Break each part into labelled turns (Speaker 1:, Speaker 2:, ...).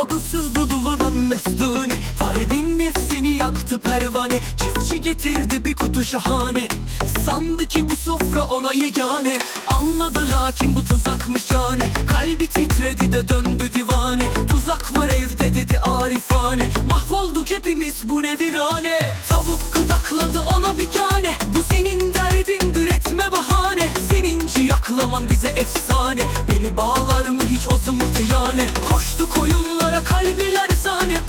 Speaker 1: Kadınsız bu duvarın mestuni Faredin nefsini yaktı pervane. Çiftçi getirdi bir kutu şahane. Sandı ki bu sofra ona yegane. Anladı lakin bu tuzakmış yani Kalbi titredi de döndü divane. Tuzak var evde dedi arifane. Mahvolduk hepimiz bu nedir hane? Tavuk gıdakladı ona bir tane. Bu senin derdin üretme bahane. Senin ciyaklaman bize efsane. Beni bağlar mı hiç o zımbırtı yani kalbiler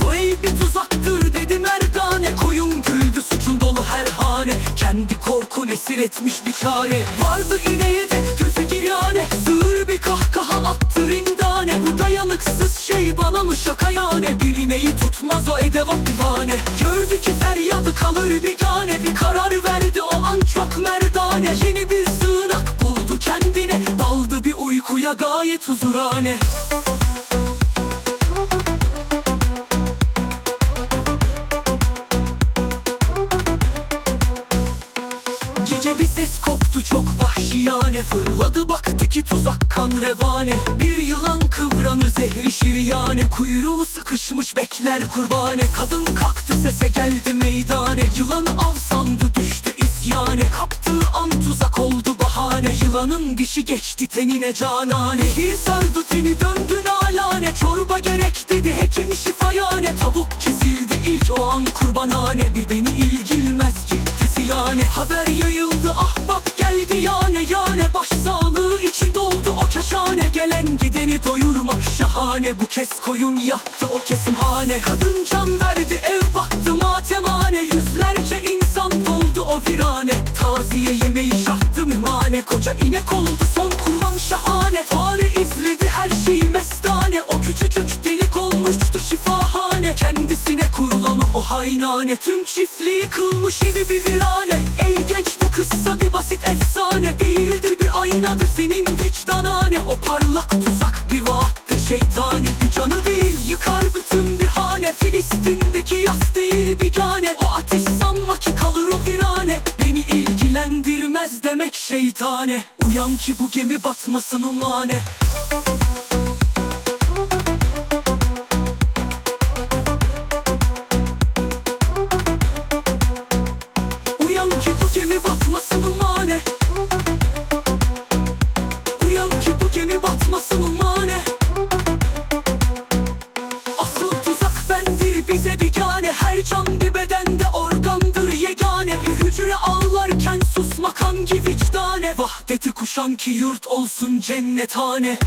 Speaker 1: Bu ev bir tuzaktır dedi merdane Koyun güldü suçun dolu her hane. Kendi korkun esir etmiş bir çare. Vardı ineğe de gözü girane. Sığır bir kahkaha attı rindane Bu dayanıksız şey bana mı şaka yani Bir ineği tutmaz o edevat divane Gördü ki feryadı kalır bir tane. Bir karar verdi o an çok merdane. Yeni bir sığınak buldu kendine. Daldı bir uykuya gayet huzurane Gece bir ses koptu çok vahşiyane Fırladı baktı ki tuzak kan revane. Bir yılan kıvranır zehri şiryane. Kuyruğu sıkışmış bekler kurbane. Kadın kalktı sese geldi meydane. Yılan av sandı düştü isyane. Kaptığı an tuzak oldu bahane. Yılanın dişi geçti tenine canane. Bir sardı teni döndü nalane. Çorba gerek dedi hekim şifayane Tavuk kesildi ilk o an kurbanane Bir beni ilgilmez Gelen gideni doyurmak şahane Bu kez koyun yattı o kesimhane Kadın can verdi ev baktı matemane. Yüzlerce insan doldu o virane. Taziye yemeği şahtı mümane Koca inek oldu son kurban şahane. Fare izledi her şeyi mestane. O küçücük delik olmuştu şifahane. Kendisine kurulan o haynane. Tüm çiftliği kılmış yeni bir virane. Ey genç bu kıssa bir basit efsane. Değildir bir aynadır senin vicdanane. O parlak tuzak Filistin'deki yas değil bir tane. O ateş sanma ki kalır o virane. Beni ilgilendirmez demek şeytane. Uyan ki bu gemi batmasın umane Uyan ki bu gemi batmasın umane Uyan ki bu gemi batmasın umane bize bir tane Her can bir bedende organdır yegane. Bir hücre ağlarken susmak hangi vicdane? Vahdeti kuşan ki yurt olsun cennethane